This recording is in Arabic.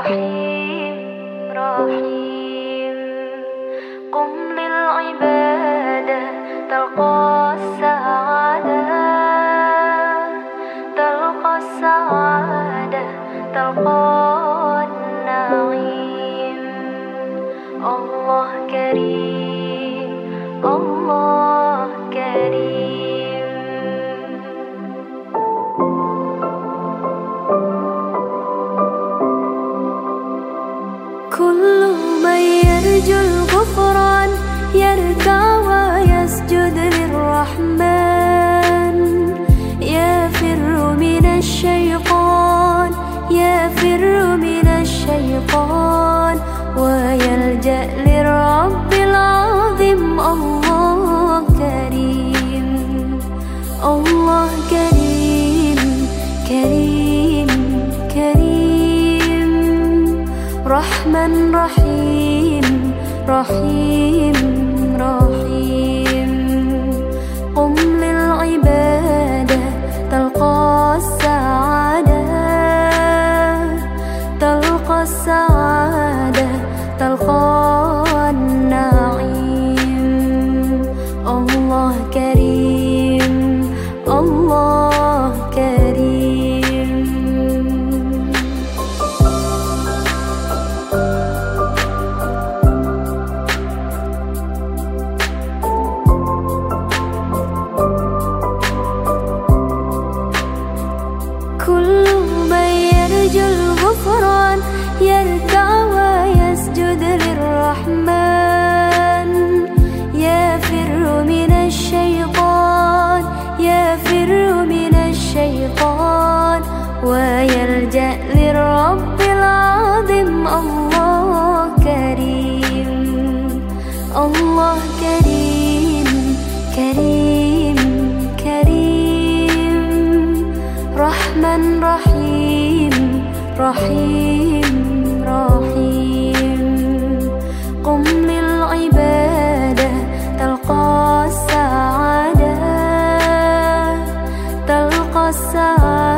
رحيم رحيم. قم للعبادة تلقى السعادة. تلقى السعادة تلقى النعيم. الله كريم الله كريم. الشيطان يفر من الشيطان ويلجأ للرب العظيم الله كريم الله كريم كريم كريم رحمن رحيم رحيم. السعادة تلقى النعيم. الله كريم الله كريم. كل الجأ للرب العظيم الله كريم الله كريم كريم كريم رحمن رحيم رحيم رحيم. قم للعبادة تلقى السعادة تلقى السعادة.